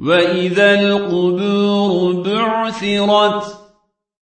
وإذا القبور بعثرت